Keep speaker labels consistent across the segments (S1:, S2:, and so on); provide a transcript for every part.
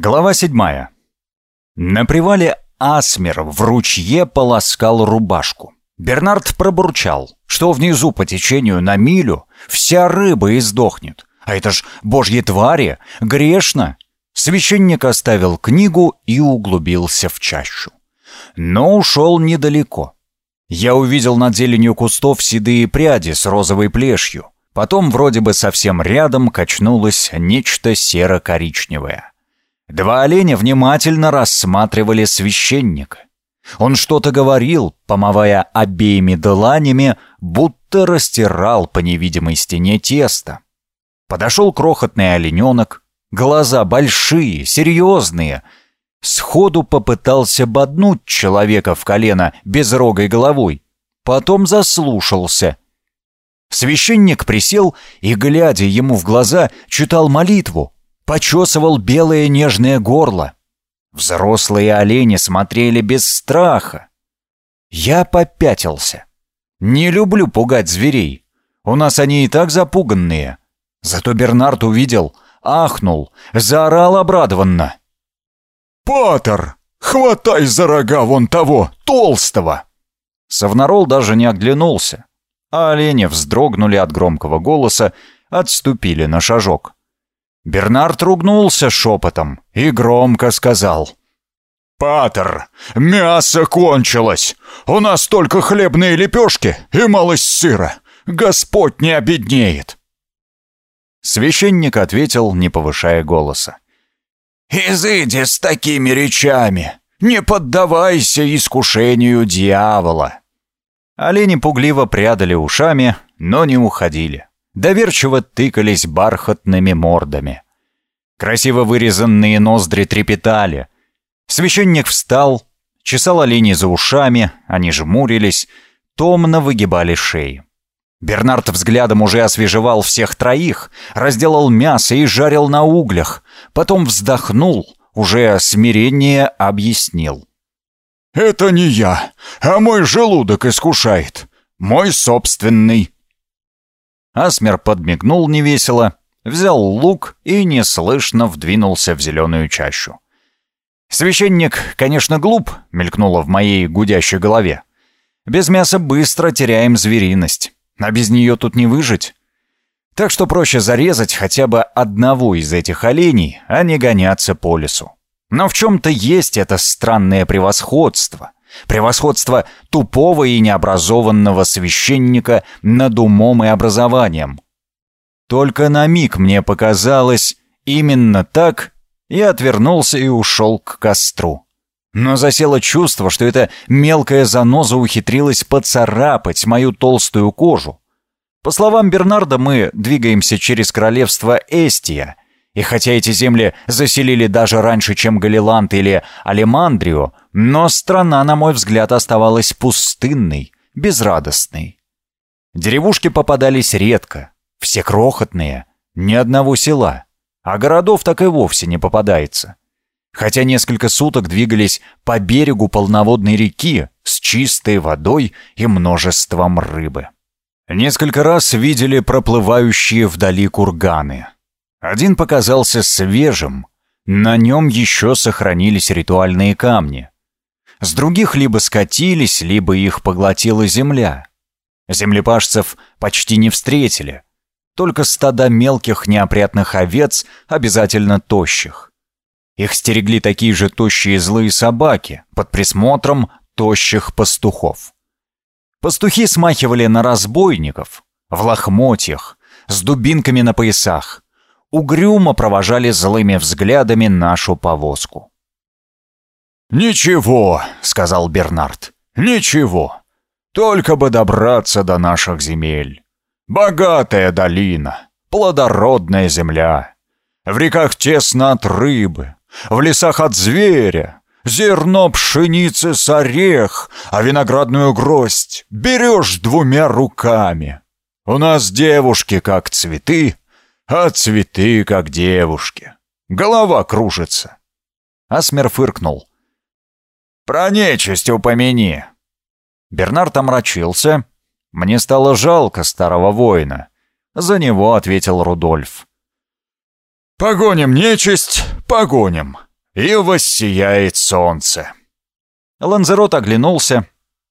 S1: Глава седьмая. На привале Асмер в ручье полоскал рубашку. Бернард пробурчал, что внизу по течению на милю вся рыба издохнет. А это ж божьи твари, грешно. Священник оставил книгу и углубился в чащу. Но ушел недалеко. Я увидел над зеленью кустов седые пряди с розовой плешью. Потом вроде бы совсем рядом качнулось нечто серо-коричневое. Два оленя внимательно рассматривали священника. Он что-то говорил, помывая обеими дланями, будто растирал по невидимой стене тесто. Подошел крохотный олененок, глаза большие, серьезные. Сходу попытался боднуть человека в колено безрогой головой. Потом заслушался. Священник присел и, глядя ему в глаза, читал молитву, почесывал белое нежное горло. Взрослые олени смотрели без страха. Я попятился. Не люблю пугать зверей. У нас они и так запуганные. Зато Бернард увидел, ахнул, заорал обрадованно.
S2: «Патер, хватай за рога вон того, толстого!»
S1: Савнарол даже не оглянулся, а олени вздрогнули от громкого голоса, отступили на шажок. Бернард ругнулся шепотом и громко сказал.
S2: «Патер, мясо кончилось! У нас только хлебные лепешки и малость сыра. Господь не обеднеет!»
S1: Священник ответил, не повышая голоса.
S2: «Изыди с такими речами! Не поддавайся искушению дьявола!»
S1: Олени пугливо прядали ушами, но не уходили доверчиво тыкались бархатными мордами. Красиво вырезанные ноздри трепетали. Священник встал, чесал оленей за ушами, они жмурились, томно выгибали шеи. Бернард взглядом уже освежевал всех троих, разделал мясо и жарил на углях, потом вздохнул, уже смирение объяснил.
S2: «Это не я, а мой желудок искушает, мой собственный».
S1: Асмер подмигнул невесело, взял лук и неслышно вдвинулся в зеленую чащу. «Священник, конечно, глуп», — мелькнуло в моей гудящей голове. «Без мяса быстро теряем звериность, а без нее тут не выжить. Так что проще зарезать хотя бы одного из этих оленей, а не гоняться по лесу. Но в чем-то есть это странное превосходство. Превосходство тупого и необразованного священника над умом и образованием. Только на миг мне показалось именно так, я отвернулся и ушел к костру. Но засело чувство, что эта мелкая заноза ухитрилась поцарапать мою толстую кожу. По словам Бернарда, мы двигаемся через королевство Эстия, и хотя эти земли заселили даже раньше, чем Галиланд или Алемандрию, но страна, на мой взгляд, оставалась пустынной, безрадостной. Деревушки попадались редко, все крохотные, ни одного села, а городов так и вовсе не попадается. Хотя несколько суток двигались по берегу полноводной реки с чистой водой и множеством рыбы. Несколько раз видели проплывающие вдали курганы. Один показался свежим, на нем еще сохранились ритуальные камни. С других либо скатились, либо их поглотила земля. Землепашцев почти не встретили. Только стада мелких неопрятных овец, обязательно тощих. Их стерегли такие же тощие злые собаки под присмотром тощих пастухов. Пастухи смахивали на разбойников, в лохмотьях, с дубинками на поясах. Угрюмо провожали злыми взглядами нашу повозку.
S2: «Ничего», — сказал Бернард, — «ничего. Только бы добраться до наших земель. Богатая долина, плодородная земля. В реках тесно от рыбы, в лесах от зверя, зерно пшеницы с орех, а виноградную гроздь берешь двумя руками. У нас девушки как цветы, а цветы как девушки. Голова кружится».
S1: Асмер фыркнул.
S2: Про нечисть упомяни!»
S1: Бернард омрачился. Мне стало жалко старого воина. За него ответил Рудольф.
S2: «Погоним нечисть, погоним. и воссияет солнце.
S1: Ланзерот оглянулся.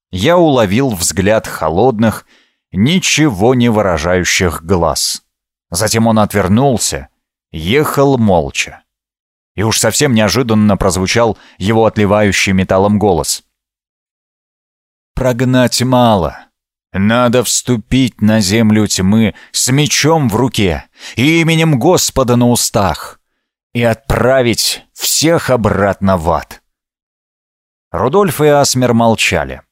S1: Я уловил взгляд холодных, ничего не выражающих глаз. Затем он отвернулся, ехал молча. И уж совсем неожиданно прозвучал его отливающий металлом голос. «Прогнать мало. Надо вступить на землю тьмы с мечом в руке и именем Господа на устах и отправить всех обратно в ад». Рудольф и Асмер молчали.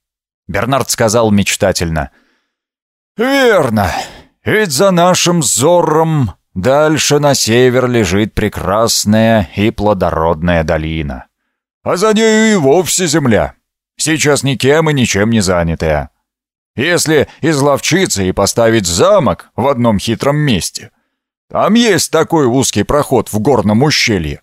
S1: Бернард сказал мечтательно.
S2: «Верно. Ведь за нашим зором дальше на север лежит прекрасная и плодородная долина. А за нею и вовсе земля. Сейчас никем и ничем не занятая. Если изловчиться и поставить замок в одном хитром месте, там есть такой узкий проход в горном ущелье,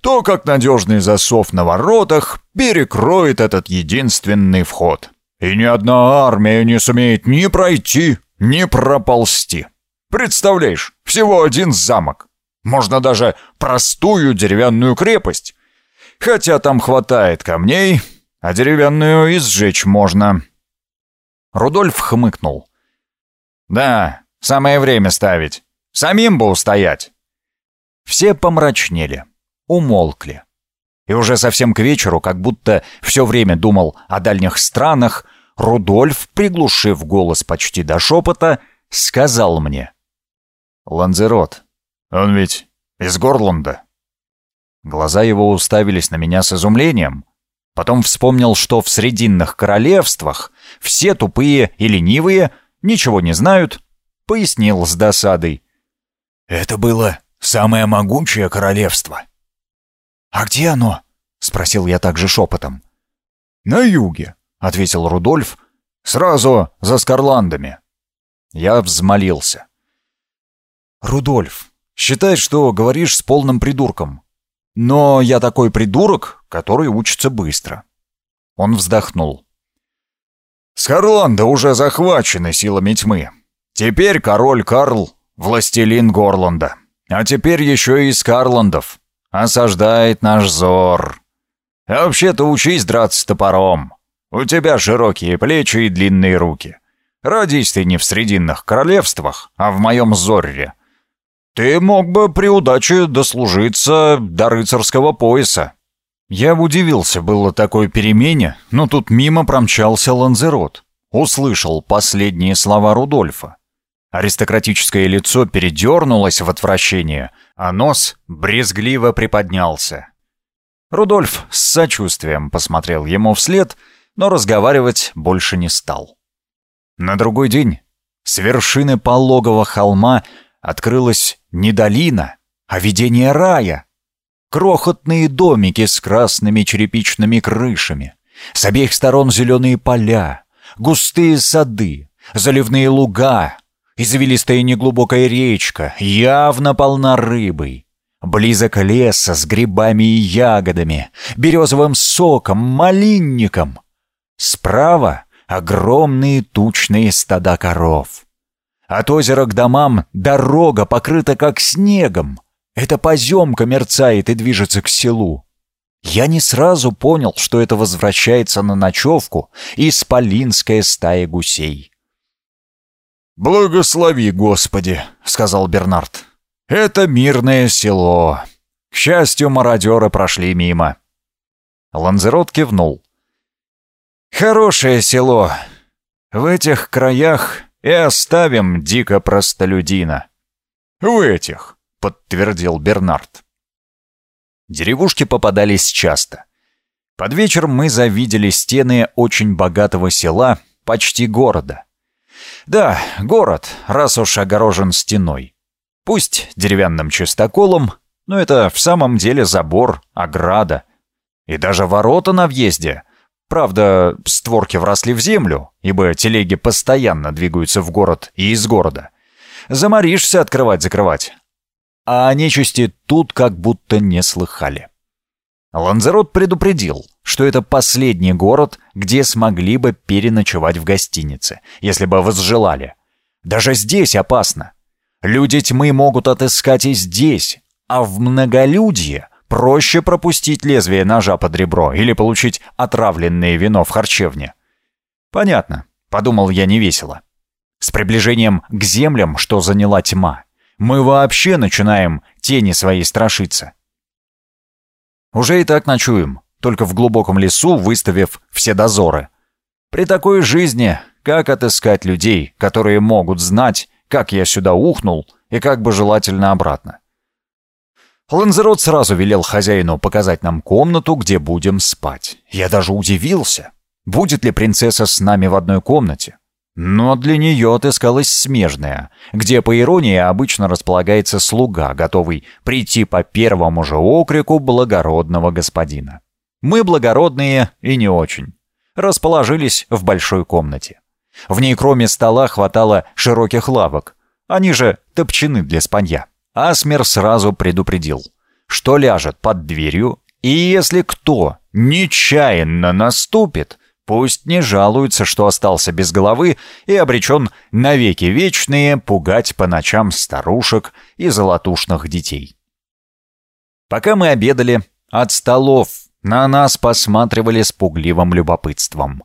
S2: то как надежный засов на воротах перекроет этот единственный вход. И ни одна армия не сумеет ни пройти, ни проползти. Представляешь, всего один замок. Можно даже простую деревянную крепость. Хотя там хватает камней, а деревянную и сжечь можно.
S1: Рудольф хмыкнул. «Да, самое время ставить. Самим бы устоять». Все помрачнели умолкли. И уже совсем к вечеру, как будто все время думал о дальних странах, Рудольф, приглушив голос почти до шепота, сказал мне. «Ланзерот, он ведь из Горланда». Глаза его уставились на меня с изумлением. Потом вспомнил, что в Срединных королевствах все тупые и ленивые ничего не знают, пояснил с досадой.
S2: «Это было самое могучее королевство.
S1: «А где оно?» — спросил я также шепотом.
S2: «На юге», — ответил Рудольф, — «сразу за Скарландами».
S1: Я взмолился. «Рудольф, считай, что говоришь с полным придурком. Но я такой придурок, который учится быстро». Он вздохнул.
S2: «Скарланда уже захвачены силами тьмы. Теперь король Карл — властелин Горланда. А теперь еще и Скарландов осаждает наш зор. А вообще-то учись драться топором. У тебя широкие плечи и длинные руки. Родись ты не в Срединных королевствах, а в моем зорре. Ты мог бы при удаче дослужиться до рыцарского пояса.
S1: Я удивился было такой перемене, но тут мимо промчался Ланзерот. Услышал последние слова Рудольфа. Аристократическое лицо передернулось в отвращение, а нос брезгливо приподнялся. Рудольф с сочувствием посмотрел ему вслед, но разговаривать больше не стал. На другой день с вершины пологого холма открылась не долина, а видение рая. Крохотные домики с красными черепичными крышами, с обеих сторон зеленые поля, густые сады, заливные луга, Извилистая неглубокая речка, явно полна рыбой. Близок леса с грибами и ягодами, березовым соком, малинником. Справа огромные тучные стада коров. От озера к домам дорога покрыта как снегом. Эта поземка мерцает и движется к селу. Я не сразу понял, что это возвращается на ночевку исполинская стая гусей.
S2: «Благослови, Господи!» — сказал Бернард. «Это мирное село. К счастью, мародеры прошли мимо».
S1: Ланзерот кивнул. «Хорошее село. В этих краях и оставим дико простолюдина».
S2: «В этих», — подтвердил Бернард.
S1: Деревушки попадались часто. Под вечер мы завидели стены очень богатого села, почти города. Да, город, раз уж огорожен стеной. Пусть деревянным чистоколом, но это в самом деле забор, ограда. И даже ворота на въезде. Правда, створки вросли в землю, ибо телеги постоянно двигаются в город и из города. Заморишься открывать-закрывать. А о нечисти тут как будто не слыхали. Ланзерот предупредил, что это последний город, где смогли бы переночевать в гостинице, если бы возжелали. Даже здесь опасно. Люди тьмы могут отыскать и здесь, а в многолюдье проще пропустить лезвие ножа под ребро или получить отравленное вино в харчевне. Понятно, подумал я невесело. С приближением к землям, что заняла тьма, мы вообще начинаем тени своей страшиться. Уже и так ночуем, только в глубоком лесу, выставив все дозоры. При такой жизни, как отыскать людей, которые могут знать, как я сюда ухнул и как бы желательно обратно? Ланзерот сразу велел хозяину показать нам комнату, где будем спать. Я даже удивился, будет ли принцесса с нами в одной комнате. Но для нее отыскалась смежная, где, по иронии, обычно располагается слуга, готовый прийти по первому же окрику благородного господина. Мы благородные и не очень. Расположились в большой комнате. В ней кроме стола хватало широких лавок. Они же топчены для спанья. Асмер сразу предупредил, что ляжет под дверью, и если кто нечаянно наступит, пусть не жалуется, что остался без головы и обречен навеки вечные пугать по ночам старушек и золотушных детей. Пока мы обедали, от столов на нас посматривали с пугливым любопытством.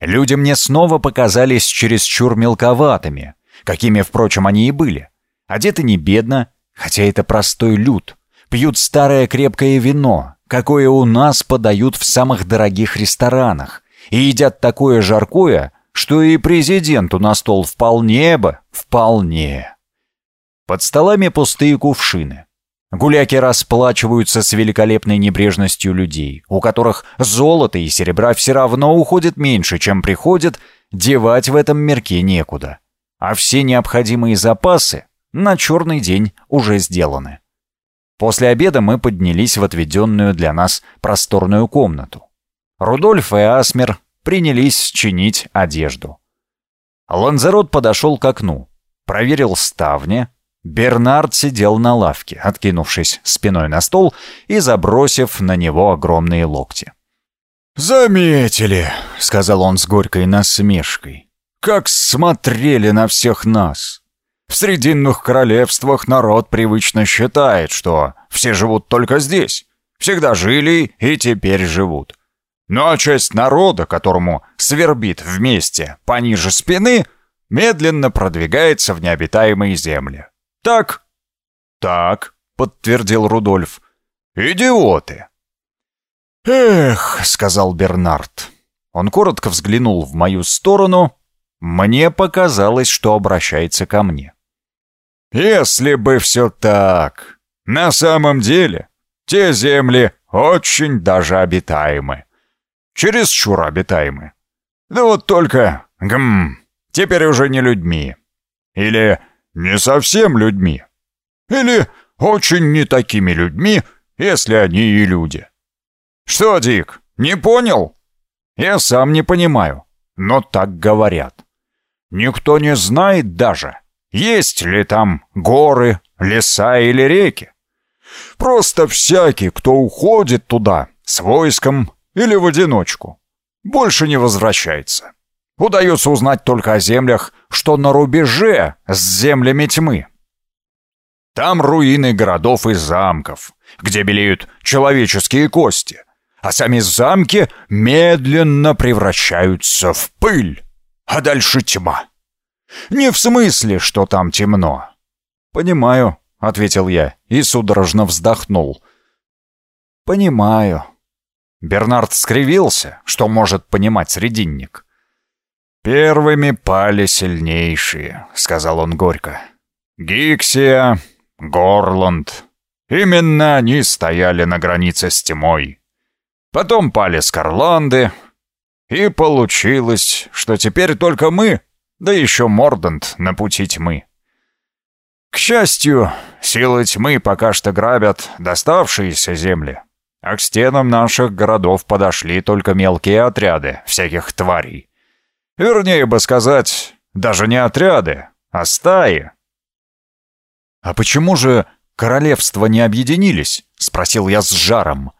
S1: Люди мне снова показались чересчур мелковатыми, какими, впрочем, они и были. Одеты не бедно, хотя это простой люд. Пьют старое крепкое вино, какое у нас подают в самых дорогих ресторанах, и едят такое жаркое, что и президенту на стол вполне бы, вполне. Под столами пустые кувшины. Гуляки расплачиваются с великолепной небрежностью людей, у которых золота и серебра все равно уходит меньше, чем приходит, девать в этом мерке некуда. А все необходимые запасы на черный день уже сделаны. После обеда мы поднялись в отведенную для нас просторную комнату. Рудольф и Асмер принялись чинить одежду. Ланзерот подошел к окну, проверил ставни, Бернард сидел на лавке, откинувшись спиной на стол и забросив на него огромные локти.
S2: «Заметили», — сказал он с горькой насмешкой, — «как смотрели на всех нас. В Срединных королевствах народ привычно считает, что все живут только здесь, всегда жили и теперь живут. А часть народа, которому свербит вместе пониже спины, медленно продвигается в необитаемые земли. «Так?» «Так», — подтвердил Рудольф. «Идиоты!»
S1: «Эх», — сказал Бернард. Он коротко взглянул в мою сторону. Мне показалось, что обращается ко мне.
S2: «Если бы все так. На самом деле, те земли очень даже обитаемы. Чересчур обитаемы. Да вот только, гм, теперь уже не людьми. Или не совсем людьми. Или очень не такими людьми, если они и люди. Что, Дик, не понял? Я сам не понимаю, но так говорят. Никто не знает даже, есть ли там горы, леса или реки. Просто всякий, кто уходит туда с войском или в одиночку, больше не возвращается. Удается узнать только о землях, что на рубеже с землями тьмы. Там руины городов и замков, где белеют человеческие кости, а сами замки медленно превращаются в пыль, а дальше тьма. Не в смысле, что там темно.
S1: «Понимаю», — ответил я и судорожно вздохнул. «Понимаю».
S2: Бернард скривился, что может понимать срединник. «Первыми пали сильнейшие», — сказал он горько. «Гиксия, Горланд. Именно они стояли на границе с тьмой. Потом пали Скарланды, и получилось, что теперь только мы, да еще Мордант на пути тьмы. К счастью, силы тьмы пока что грабят доставшиеся земли, а к стенам наших городов подошли только мелкие отряды всяких тварей. Вернее бы сказать, даже не отряды, а стаи.
S1: «А почему же королевства не объединились?» — спросил я с жаром.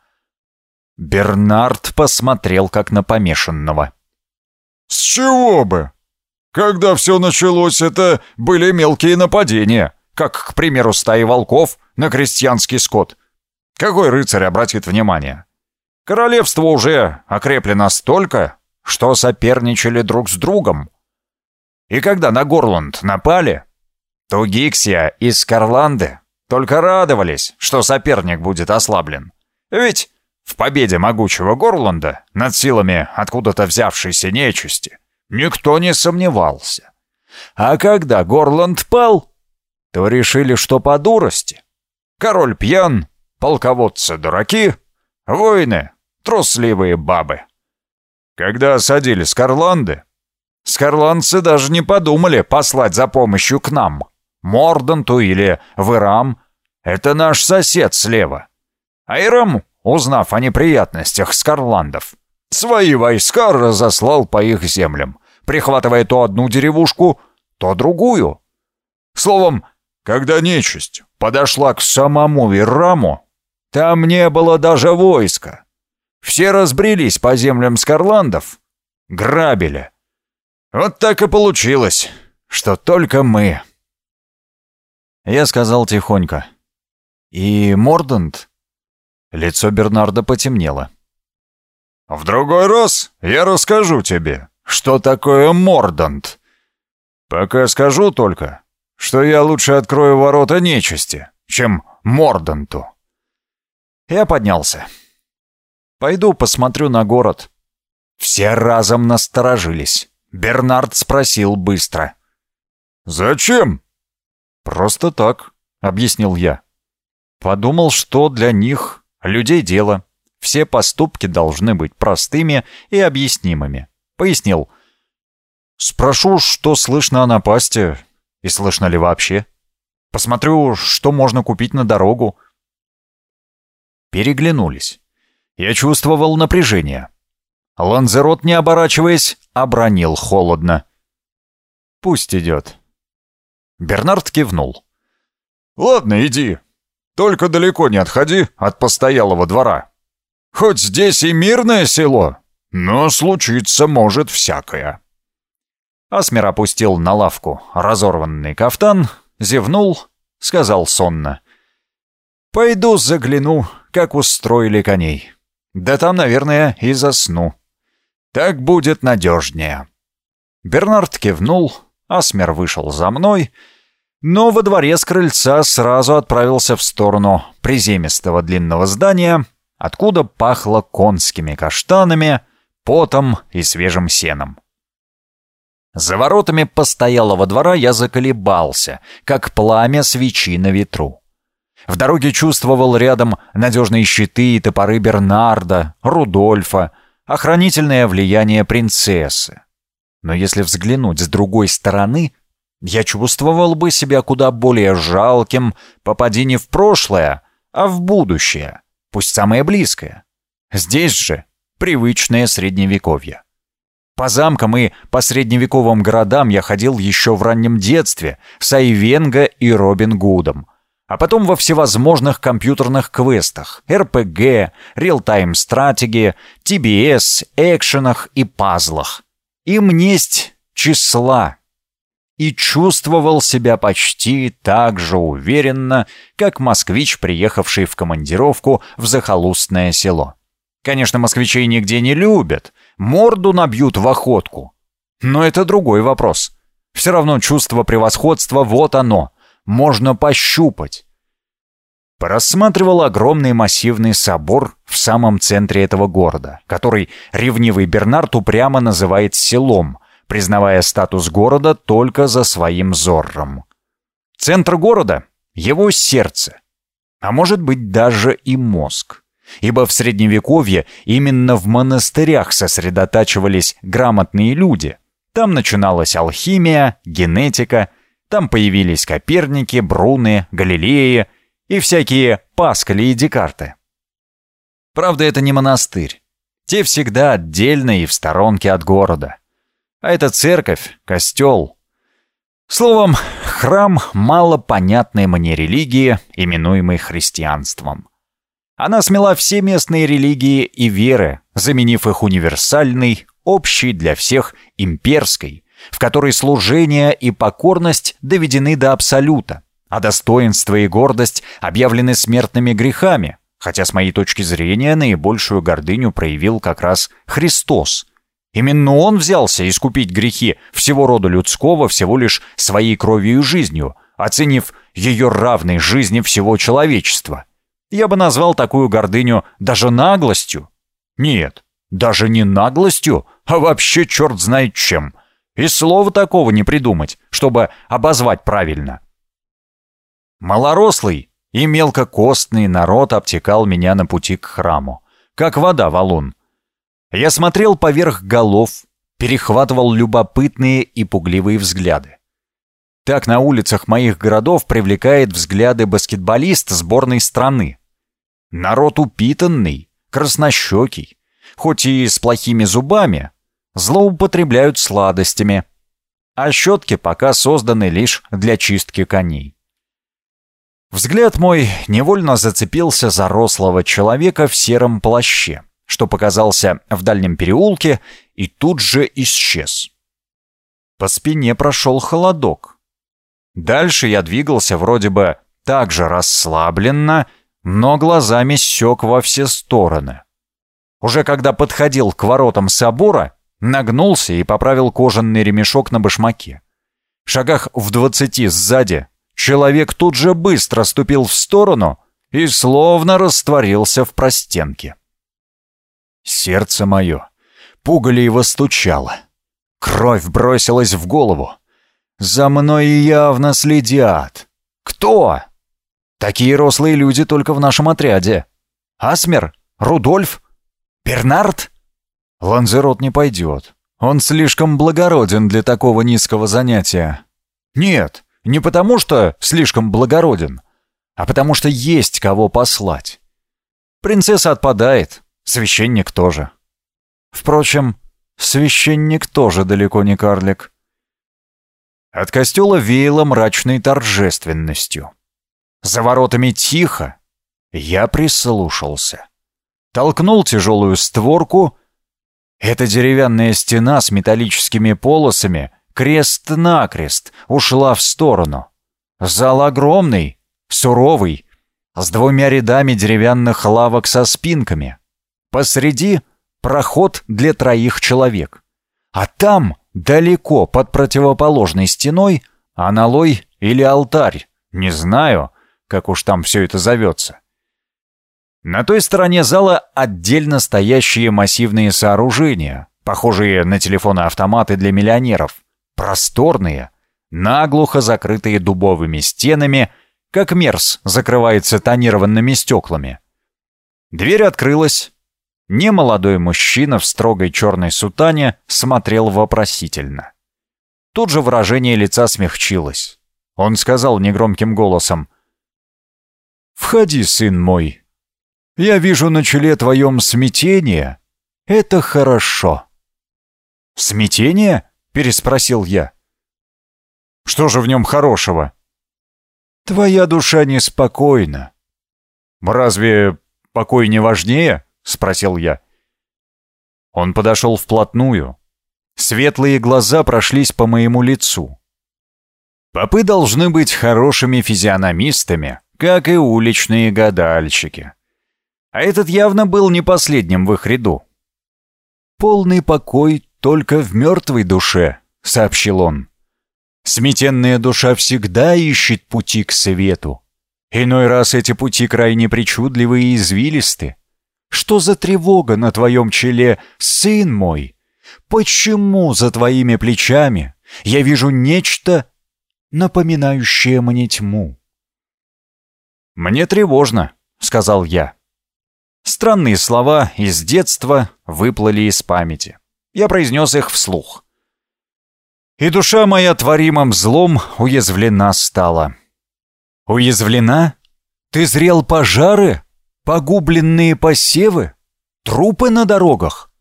S1: Бернард посмотрел как на помешанного.
S2: «С чего бы? Когда все началось, это были мелкие нападения, как, к примеру, стаи волков на крестьянский скот. Какой рыцарь обратит внимание? Королевство уже окреплено столько, что соперничали друг с другом. И когда на Горланд напали, то Гиксия и Скарланды только радовались, что соперник будет ослаблен. Ведь в победе могучего Горланда над силами откуда-то взявшейся нечисти никто не сомневался. А когда Горланд пал, то решили, что по дурости. Король пьян, полководцы дураки, воины трусливые бабы. Когда осадили Скарланды, скарландцы даже не подумали послать за помощью к нам. Морданту или в. Это наш сосед слева. А Ирам, узнав о неприятностях Скарландов, свои войска разослал по их землям, прихватывая то одну деревушку, то другую. Словом, когда нечисть подошла к самому Ираму, там не было даже войска. Все разбрелись по землям Скарландов, грабили. Вот так и получилось, что только мы.
S1: Я сказал тихонько. И Мордант? Лицо Бернарда потемнело.
S2: В другой раз я расскажу тебе, что такое Мордант. Пока скажу только, что я лучше открою ворота нечисти, чем Морданту.
S1: Я поднялся. Пойду посмотрю на город». Все разом насторожились. Бернард спросил быстро.
S2: «Зачем?»
S1: «Просто так», — объяснил я. Подумал, что для них людей дело. Все поступки должны быть простыми и объяснимыми. Пояснил. «Спрошу, что слышно о напасти, и слышно ли вообще. Посмотрю, что можно купить на дорогу». Переглянулись. Я чувствовал напряжение. Ланзерот, не оборачиваясь, обронил холодно. «Пусть идет». Бернард кивнул.
S2: «Ладно, иди. Только далеко не отходи от постоялого двора. Хоть здесь и мирное село, но случиться может всякое».
S1: Асмер опустил на лавку разорванный кафтан, зевнул, сказал сонно. «Пойду загляну, как устроили коней». Да там, наверное, и засну. Так будет надежнее. Бернард кивнул, Асмер вышел за мной, но во дворе с крыльца сразу отправился в сторону приземистого длинного здания, откуда пахло конскими каштанами, потом и свежим сеном. За воротами постоялого двора я заколебался, как пламя свечи на ветру. В дороге чувствовал рядом надежные щиты и топоры Бернарда, Рудольфа, охранительное влияние принцессы. Но если взглянуть с другой стороны, я чувствовал бы себя куда более жалким, попади не в прошлое, а в будущее, пусть самое близкое. Здесь же привычное средневековье. По замкам и по средневековым городам я ходил еще в раннем детстве с Айвенго и Робин Гудом, а потом во всевозможных компьютерных квестах, РПГ, реал-тайм стратеги, TBS, экшенах и пазлах. Им несть числа. И чувствовал себя почти так же уверенно, как москвич, приехавший в командировку в захолустное село. Конечно, москвичей нигде не любят, морду набьют в охотку. Но это другой вопрос. Все равно чувство превосходства вот оно — можно пощупать. Порассматривал огромный массивный собор в самом центре этого города, который ревнивый Бернард упрямо называет селом, признавая статус города только за своим зорром. Центр города — его сердце, а может быть даже и мозг. Ибо в Средневековье именно в монастырях сосредотачивались грамотные люди. Там начиналась алхимия, генетика — там появились Коперники, Бруны, Галилеи и всякие Паскали и Декарты. Правда, это не монастырь. Те всегда отдельно и в сторонке от города. А это церковь, костел. Словом, храм малопонятной мне религии, именуемой христианством. Она смела все местные религии и веры, заменив их универсальной, общей для всех имперской, в которой служение и покорность доведены до абсолюта, а достоинство и гордость объявлены смертными грехами, Хотя с моей точки зрения наибольшую гордыню проявил как раз Христос. Именно он взялся искупить грехи всего рода людского всего лишь своей кровью и жизнью, оценив ее равной жизни всего человечества. Я бы назвал такую гордыню даже наглостью. Нет, даже не наглостью, а вообще черт знает чем. И слова такого не придумать, чтобы обозвать правильно. Малорослый и мелкокостный народ обтекал меня на пути к храму, как вода валун. Я смотрел поверх голов, перехватывал любопытные и пугливые взгляды. Так на улицах моих городов привлекает взгляды баскетболист сборной страны. Народ упитанный, краснощекий, хоть и с плохими зубами, злоупотребляют сладостями, а щетки пока созданы лишь для чистки коней. Взгляд мой невольно зацепился за рослого человека в сером плаще, что показался в дальнем переулке и тут же исчез. По спине прошел холодок. Дальше я двигался вроде бы так же расслабленно, но глазами сёк во все стороны. Уже когда подходил к воротам собора, нагнулся и поправил кожаный ремешок на башмаке. В шагах в двадцати сзади человек тут же быстро ступил в сторону и словно растворился в простенке. Сердце мое пугливо стучало. Кровь бросилась в голову. За мной явно следят. Кто? Такие рослые люди только в нашем отряде. Асмер? Рудольф? Бернард? Ланзерот не пойдет. Он слишком благороден для такого низкого занятия. Нет, не потому что слишком благороден, а потому что есть кого послать. Принцесса отпадает, священник тоже. Впрочем, священник тоже далеко не карлик. От костела веяло мрачной торжественностью. За воротами тихо. Я прислушался. Толкнул тяжелую створку. Эта деревянная стена с металлическими полосами крест-накрест ушла в сторону. Зал огромный, суровый, с двумя рядами деревянных лавок со спинками. Посреди проход для троих человек. А там, далеко под противоположной стеной, аналой или алтарь, не знаю, как уж там все это зовется. На той стороне зала отдельно стоящие массивные сооружения, похожие на телефоны-автоматы для миллионеров, просторные, наглухо закрытые дубовыми стенами, как мерз закрывается тонированными стеклами. Дверь открылась. Немолодой мужчина в строгой черной сутане смотрел вопросительно. Тут же выражение лица смягчилось. Он сказал негромким голосом — «Входи, сын мой. Я вижу на челе твоем смятение. Это хорошо». «Смятение?» — переспросил я. «Что же в нем хорошего?» «Твоя душа неспокойна». «Разве покой не важнее?» — спросил я. Он подошел вплотную. Светлые глаза прошлись по моему лицу. Попы должны быть хорошими физиономистами, как и уличные гадальщики. А этот явно был не последним в их ряду. «Полный покой только в мертвой душе», — сообщил он. «Сметенная душа всегда ищет пути к свету. Иной раз эти пути крайне причудливы и извилисты. Что за тревога на твоем челе, сын мой? Почему за твоими плечами я вижу нечто, напоминающее мне тьму?» «Мне тревожно», — сказал я. Странные слова из детства выплыли из памяти. Я произнес их вслух. «И душа моя творимым злом уязвлена стала». «Уязвлена? Ты зрел пожары? Погубленные посевы? Трупы на дорогах?»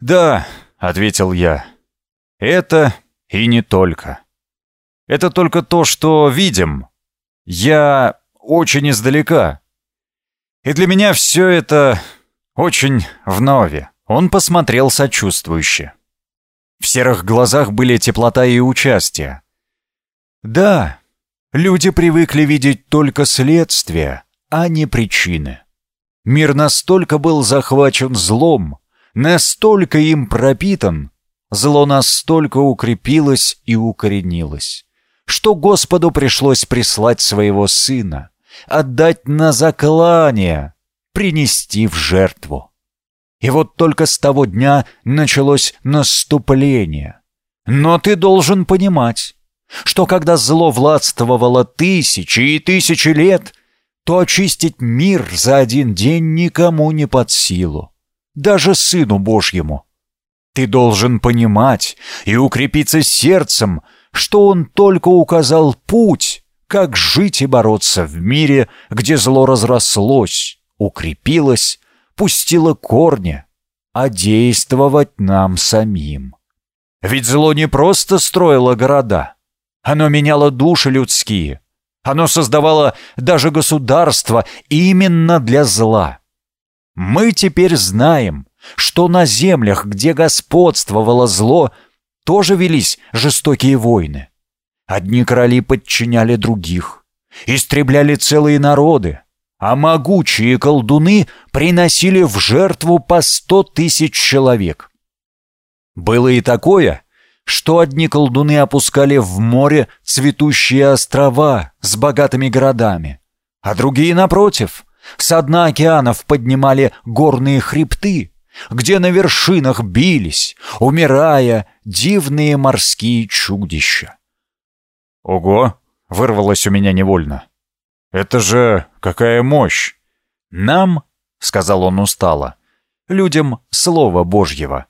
S1: «Да», — ответил я, — «это и не только. Это только то, что видим. Я очень издалека. И для меня все это очень вновь. Он посмотрел сочувствующе. В серых глазах были теплота и участие. Да, люди привыкли видеть только следствие, а не причины. Мир настолько был захвачен злом, настолько им пропитан, зло настолько укрепилось и укоренилось, что Господу пришлось прислать своего Сына, отдать на заклание, принести в жертву. И вот только с того дня началось наступление. Но ты должен понимать, что когда зло властвовало тысячи и тысячи лет, то очистить мир за один день никому не под силу, даже Сыну Божьему. Ты должен понимать и укрепиться сердцем, что Он только указал путь, как жить и бороться в мире, где зло разрослось, укрепилось, пустило корни, а действовать нам самим. Ведь зло не просто строило города, оно меняло души людские, оно создавало даже государство именно для зла. Мы теперь знаем, что на землях, где господствовало зло, тоже велись жестокие войны. Одни короли подчиняли других, истребляли целые народы, а могучие колдуны приносили в жертву по сто тысяч человек. Было и такое, что одни колдуны опускали в море цветущие острова с богатыми городами, а другие, напротив, с дна океанов поднимали горные хребты, где на вершинах бились, умирая, дивные морские чудища.
S2: «Ого!» — вырвалось у меня невольно. «Это же какая мощь!»
S1: «Нам, — сказал он устало, — людям слова Божьего,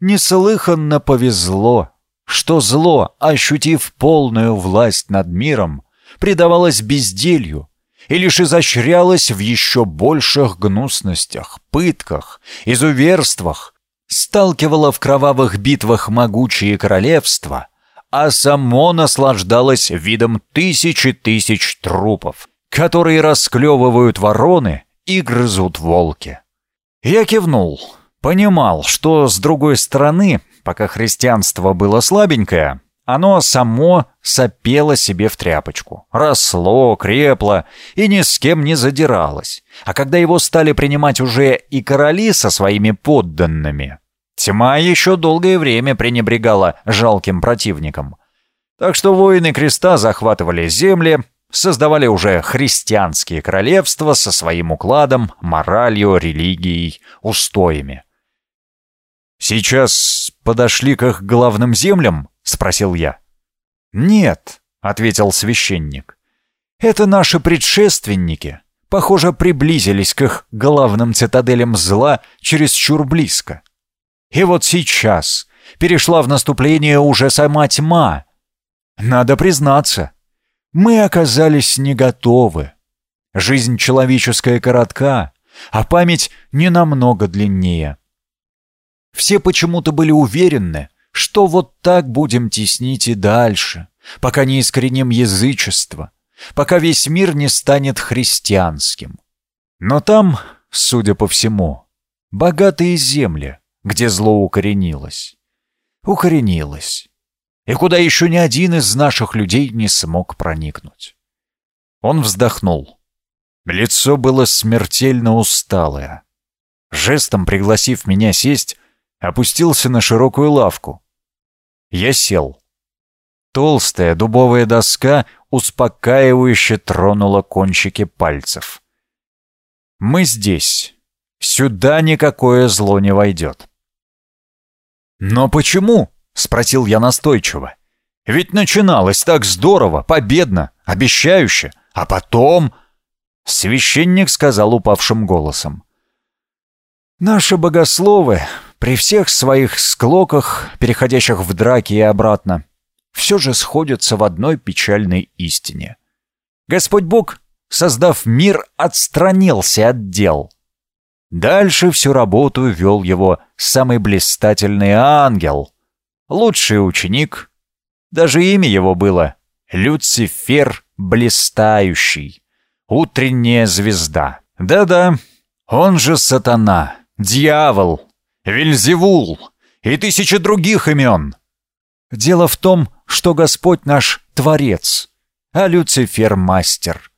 S1: неслыханно повезло, что зло, ощутив полную власть над миром, предавалось безделью и лишь изощрялось в еще больших гнусностях, пытках, изуверствах, сталкивало в кровавых битвах могучие королевства — а само наслаждалось видом тысячи тысяч трупов, которые расклевывают вороны и грызут волки. Я кивнул, понимал, что с другой стороны, пока христианство было слабенькое, оно само сопело себе в тряпочку, росло, крепло и ни с кем не задиралось. А когда его стали принимать уже и короли со своими подданными, Тьма еще долгое время пренебрегала жалким противником. Так что воины креста захватывали земли, создавали уже христианские королевства со своим укладом, моралью, религией, устоями. «Сейчас подошли к их главным землям?» — спросил я. «Нет», — ответил священник. «Это наши предшественники, похоже, приблизились к их главным цитаделям зла чересчур близко. И вот сейчас перешла в наступление уже сама тьма. Надо признаться, мы оказались не готовы. Жизнь человеческая коротка, а память не намного длиннее. Все почему-то были уверены, что вот так будем теснить и дальше, пока не искореним язычество, пока весь мир не станет христианским. Но там, судя по всему, богатые земли, где зло укоренилось. Укоренилось. И куда еще ни один из наших людей не смог проникнуть. Он вздохнул. Лицо было смертельно усталое. Жестом пригласив меня сесть, опустился на широкую лавку. Я сел. Толстая дубовая доска успокаивающе тронула кончики пальцев. «Мы здесь. Сюда никакое зло не войдет. «Но почему?» — спросил я настойчиво. «Ведь начиналось так здорово, победно, обещающе, а потом...» Священник сказал упавшим голосом. «Наши богословы, при всех своих склоках, переходящих в драки и обратно, все же сходятся в одной печальной истине. Господь Бог, создав мир, отстранился от дел» Дальше всю работу вел его самый блистательный ангел, лучший ученик. Даже имя его было Люцифер Блистающий, утренняя звезда. Да-да, он же сатана, дьявол, Вельзевул и тысячи других имен. Дело в том, что Господь наш Творец, а Люцифер — мастер.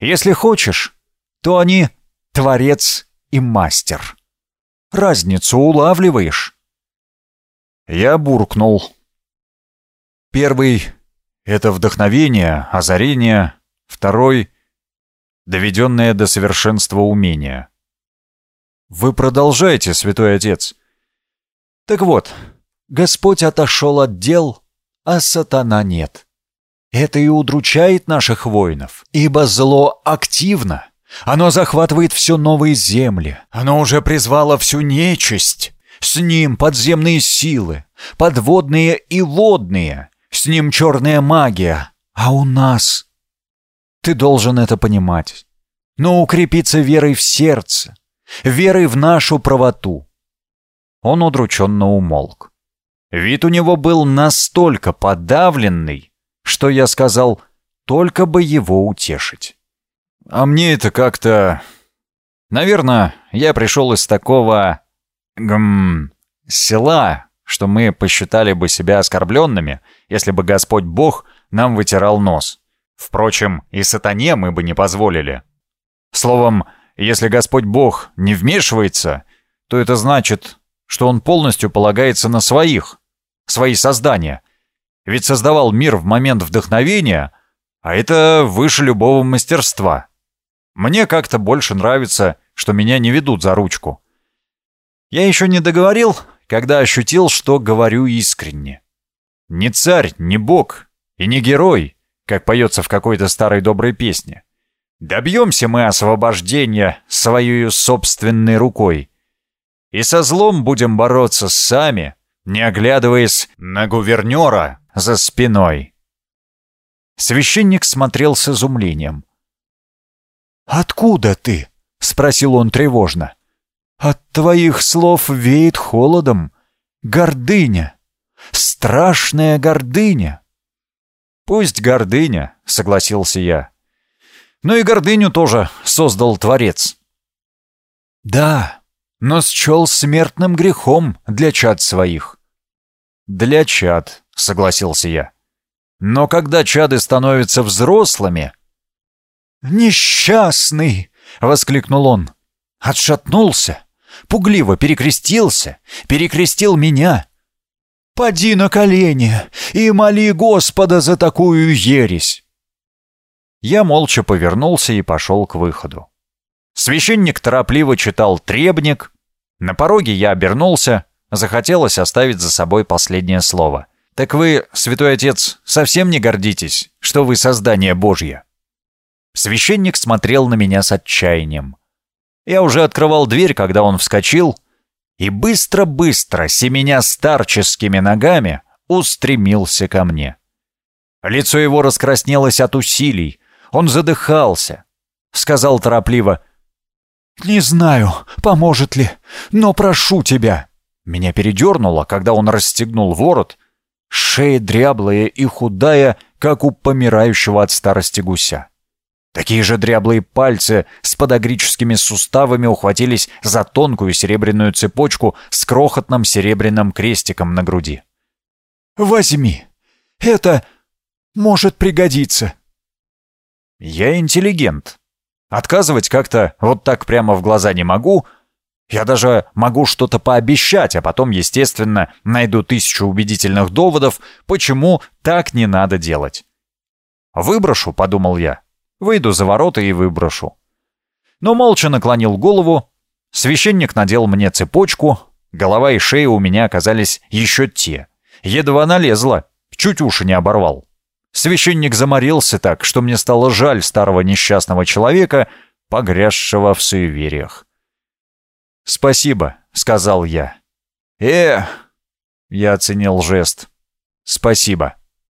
S1: Если хочешь, то они творец и мастер. Разницу улавливаешь?» Я буркнул. Первый — это вдохновение, озарение. Второй — доведенное до совершенства умение. Вы продолжайте, святой отец. Так вот, Господь отошел от дел, а сатана нет. Это и удручает наших воинов, ибо зло активно. Оно захватывает все новые земли. Оно уже призвало всю нечисть. С ним подземные силы, подводные и водные. С ним черная магия. А у нас... Ты должен это понимать. Но укрепиться верой в сердце, верой в нашу правоту. Он удрученно умолк. Вид у него был настолько подавленный, что я сказал, только бы его утешить. А мне это как-то... Наверное, я пришел из такого... Гм... села, что мы посчитали бы себя оскорбленными, если бы Господь Бог нам вытирал нос. Впрочем, и сатане мы бы не позволили. Словом, если Господь Бог не вмешивается, то это значит, что Он полностью полагается на своих, свои создания. Ведь создавал мир в момент вдохновения, а это выше любого мастерства. Мне как-то больше нравится, что меня не ведут за ручку. Я еще не договорил, когда ощутил, что говорю искренне. Не царь, не бог и не герой, как поется в какой-то старой доброй песне. Добьемся мы освобождения своей собственной рукой. И со злом будем бороться сами, не оглядываясь на гувернера за спиной. Священник смотрел с изумлением. «Откуда ты?» — спросил он тревожно. «От твоих слов веет холодом. Гордыня. Страшная гордыня». «Пусть гордыня», — согласился я. «Но и гордыню тоже создал Творец». «Да, но счел смертным грехом для чад своих». «Для чад», — согласился я. «Но когда чады становятся взрослыми...» «Несчастный!» — воскликнул он. Отшатнулся, пугливо перекрестился, перекрестил меня. «Поди на колени и моли Господа за такую ересь!» Я молча повернулся и пошел к выходу. Священник торопливо читал требник. На пороге я обернулся, захотелось оставить за собой последнее слово. «Так вы, святой отец, совсем не гордитесь, что вы создание Божье?» Священник смотрел на меня с отчаянием. Я уже открывал дверь, когда он вскочил, и быстро-быстро, семеня старческими ногами, устремился ко мне. Лицо его раскраснелось от усилий, он задыхался. Сказал торопливо, «Не знаю, поможет ли, но прошу тебя». Меня передернуло, когда он расстегнул ворот, шея дряблая и худая, как у помирающего от старости гуся. Такие же дряблые пальцы с подогрическими суставами ухватились за тонкую серебряную цепочку с крохотным серебряным крестиком на груди. «Возьми! Это может пригодиться!» «Я интеллигент. Отказывать как-то вот так прямо в глаза не могу. Я даже могу что-то пообещать, а потом, естественно, найду тысячу убедительных доводов, почему так не надо делать. «Выброшу», — подумал я. Выйду за ворота и выброшу. Но молча наклонил голову. Священник надел мне цепочку. Голова и шея у меня оказались еще те. Едва налезла, чуть уши не оборвал. Священник заморился так, что мне стало жаль старого несчастного человека, погрязшего в суевериях. «Спасибо», — сказал я. «Э...» — я оценил жест. «Спасибо».